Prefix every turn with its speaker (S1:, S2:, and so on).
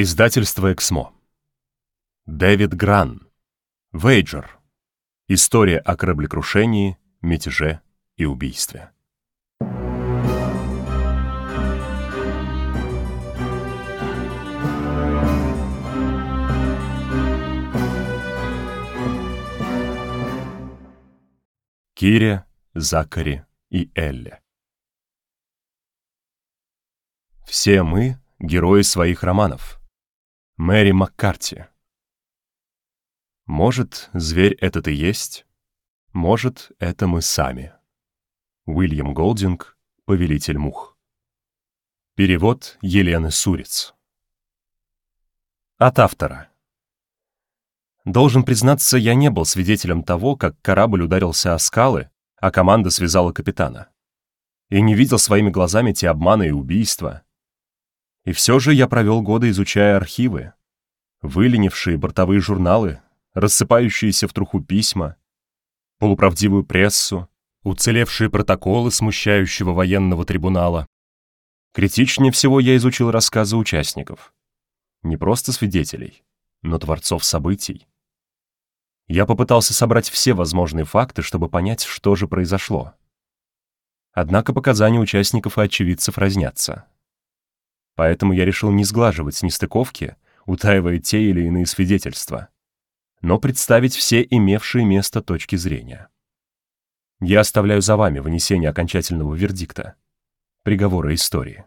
S1: Издательство «Эксмо». Дэвид Гран. Вейджер. История о кораблекрушении, мятеже и убийстве. Кире, Закари и Элле. Все мы — герои своих романов. Мэри Маккарти. Может, зверь этот и есть, может, это мы сами. Уильям Голдинг, Повелитель мух. Перевод Елены Сурец. От автора. Должен признаться, я не был свидетелем того, как корабль ударился о скалы, а команда связала капитана. И не видел своими глазами те обманы и убийства. И все же я провел годы, изучая архивы, выленившие бортовые журналы, рассыпающиеся в труху письма, полуправдивую прессу, уцелевшие протоколы смущающего военного трибунала. Критичнее всего я изучил рассказы участников. Не просто свидетелей, но творцов событий. Я попытался собрать все возможные факты, чтобы понять, что же произошло. Однако показания участников и очевидцев разнятся. Поэтому я решил не сглаживать нестыковки, утаивая те или иные свидетельства, но представить все имевшие место точки зрения. Я оставляю за вами вынесение окончательного вердикта, приговора истории.